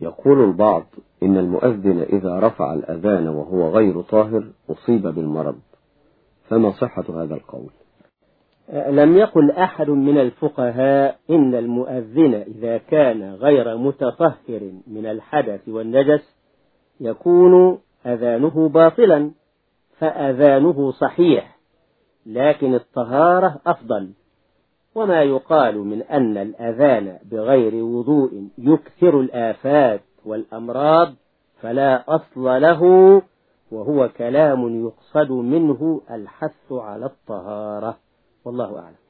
يقول البعض إن المؤذن إذا رفع الأذان وهو غير طاهر أصيب بالمرض. فما صحة هذا القول؟ لم يقل أحد من الفقهاء إن المؤذن إذا كان غير متطهر من الحدث والنجس يكون أذانه باطلا فأذانه صحيح لكن الطهارة أفضل. وما يقال من أن الأذان بغير وضوء يكثر الآفات والأمراض فلا أصل له وهو كلام يقصد منه الحث على الطهارة. والله أعلم.